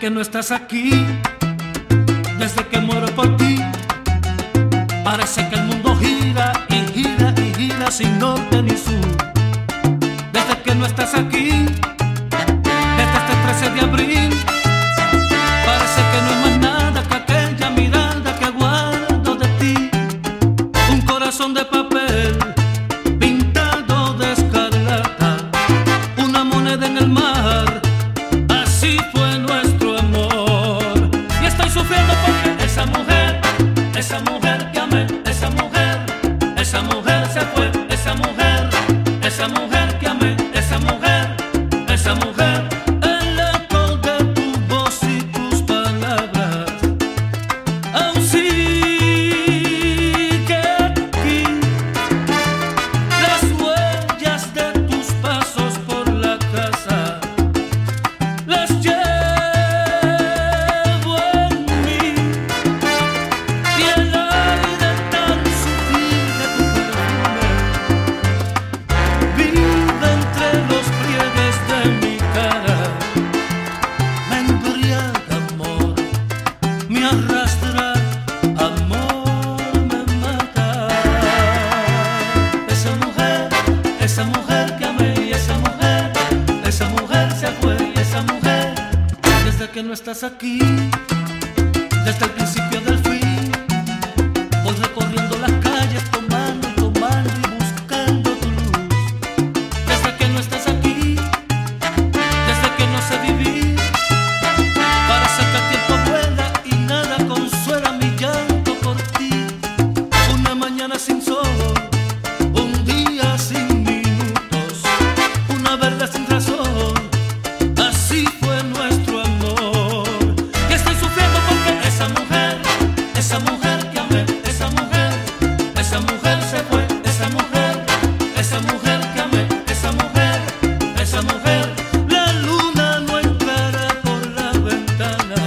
que no estás aquí, desde que muero por ti, parece que el mundo gira y gira y gira sin norte ni sur. Desde que no estás aquí, desde este 13 de abril, laisse à que no estás aquí, desde el principio del fin, voy recorriendo. Esa mujer se fue, esa mujer, esa mujer que amé, esa mujer, esa mujer. La luna no es para por la ventana.